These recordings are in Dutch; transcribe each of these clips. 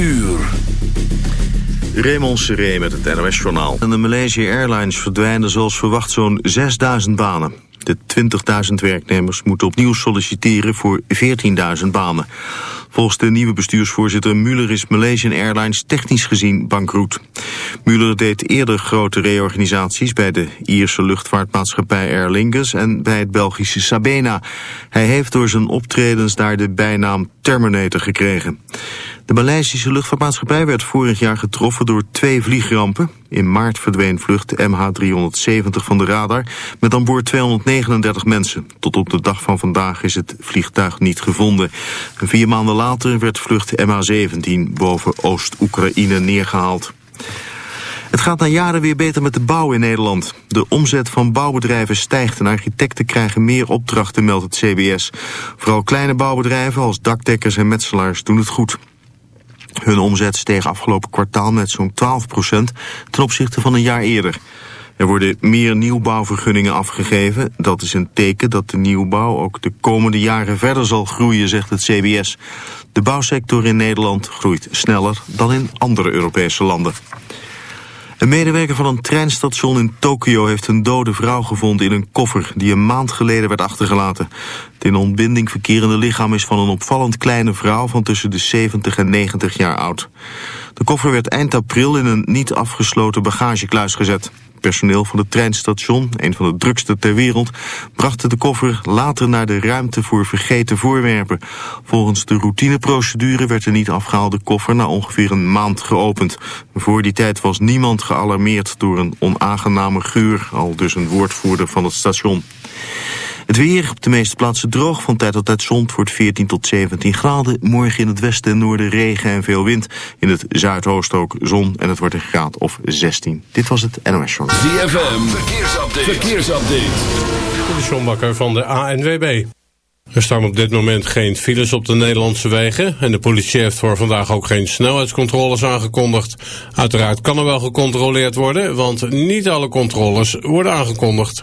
uur. Raymond Seré met het NOS-journaal. En de Malaysia Airlines verdwijnen zoals verwacht zo'n 6000 banen. De 20.000 werknemers moeten opnieuw solliciteren voor 14.000 banen. Volgens de nieuwe bestuursvoorzitter Muller is Malaysian Airlines technisch gezien bankroet. Muller deed eerder grote reorganisaties bij de Ierse luchtvaartmaatschappij Aer Lingus en bij het Belgische Sabena. Hij heeft door zijn optredens daar de bijnaam Terminator gekregen. De Maleisische luchtvaartmaatschappij werd vorig jaar getroffen door twee vliegrampen. In maart verdween vlucht MH370 van de radar met aan boord 239 mensen. Tot op de dag van vandaag is het vliegtuig niet gevonden. vier maanden later werd vlucht MH17 boven Oost-Oekraïne neergehaald. Het gaat na jaren weer beter met de bouw in Nederland. De omzet van bouwbedrijven stijgt en architecten krijgen meer opdrachten, meldt het CBS. Vooral kleine bouwbedrijven als dakdekkers en metselaars doen het goed. Hun omzet steeg afgelopen kwartaal met zo'n 12% ten opzichte van een jaar eerder. Er worden meer nieuwbouwvergunningen afgegeven. Dat is een teken dat de nieuwbouw ook de komende jaren verder zal groeien, zegt het CBS. De bouwsector in Nederland groeit sneller dan in andere Europese landen. Een medewerker van een treinstation in Tokio heeft een dode vrouw gevonden in een koffer die een maand geleden werd achtergelaten. Het in ontbinding verkerende lichaam is van een opvallend kleine vrouw van tussen de 70 en 90 jaar oud. De koffer werd eind april in een niet afgesloten bagagekluis gezet. Personeel van het treinstation, een van de drukste ter wereld, bracht de koffer later naar de ruimte voor vergeten voorwerpen. Volgens de routineprocedure werd de niet afgehaalde koffer na ongeveer een maand geopend. Voor die tijd was niemand gealarmeerd door een onaangename geur, al dus een woordvoerder van het station. Het weer op de meeste plaatsen droog, van tijd tot tijd zon. wordt 14 tot 17 graden. Morgen in het westen en noorden regen en veel wind. In het zuidoosten ook zon en het wordt een graad of 16. Dit was het NOS Journal. ZFM, verkeersupdate. verkeersupdate. De Sjombakker van de ANWB. Er staan op dit moment geen files op de Nederlandse wegen... en de politie heeft voor vandaag ook geen snelheidscontroles aangekondigd. Uiteraard kan er wel gecontroleerd worden... want niet alle controles worden aangekondigd.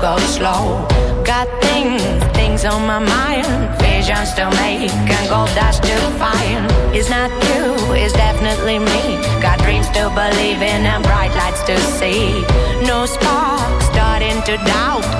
go slow. Got things, things on my mind. Visions to make and gold dust to find. It's not you, it's definitely me. Got dreams to believe in and bright lights to see. No spark starting to doubt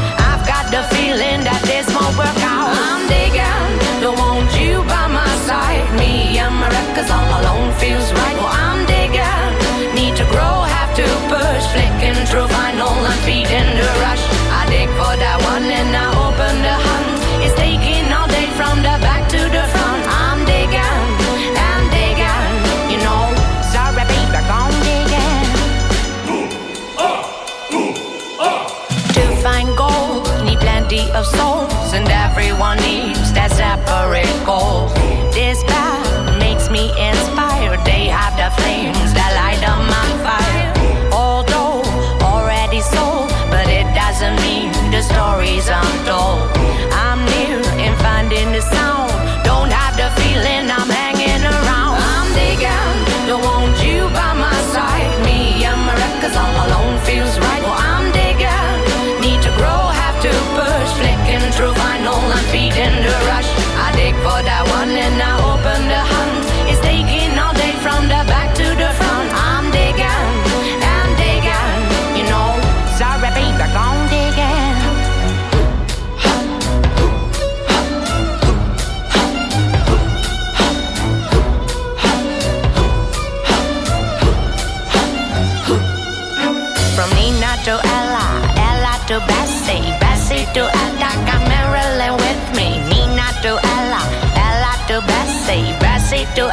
City to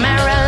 mirror.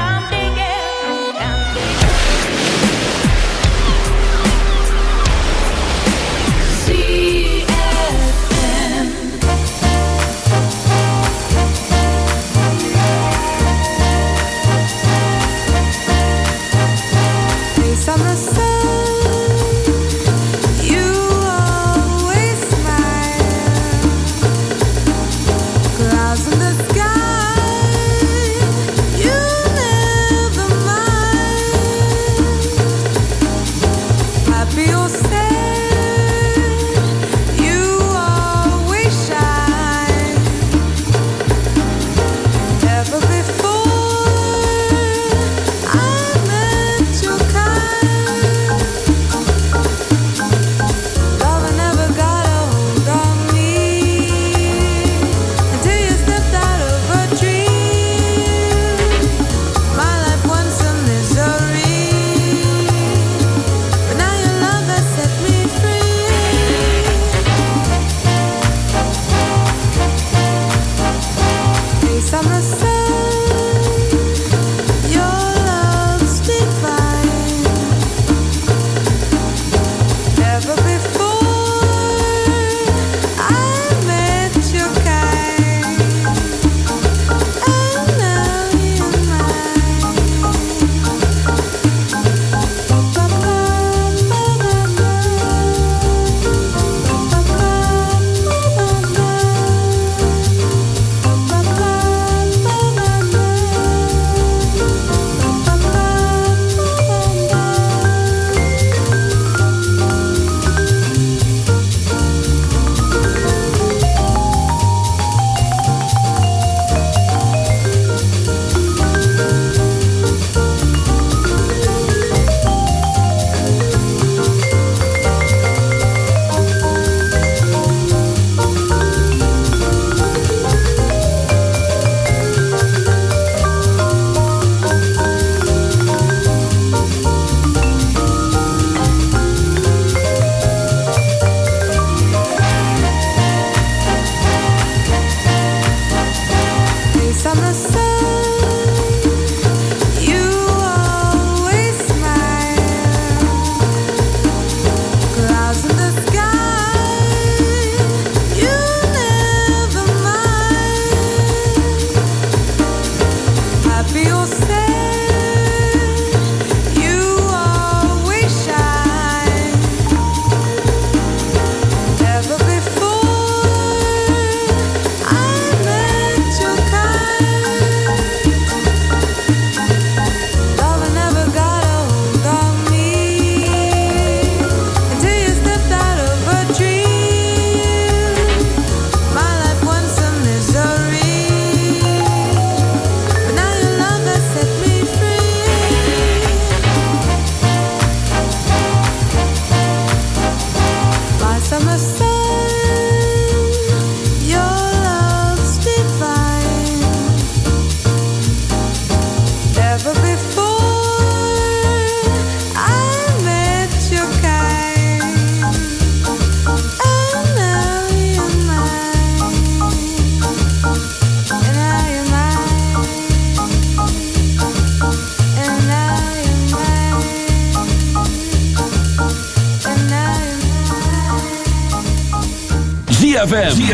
summer sun.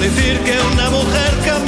Decir que una mujer cambió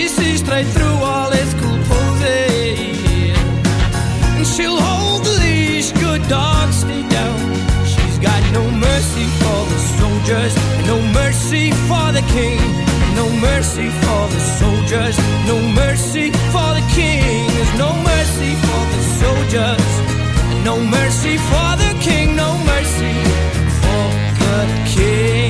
she sees straight through all his cool posing. And she'll hold the leash, good dog, stay down. She's got no mercy for the soldiers, no mercy for the king. No mercy for the soldiers, no mercy for the king. No mercy for the soldiers, no mercy for the king, no mercy for the king.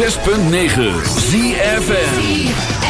106.9 ZFN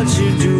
What you do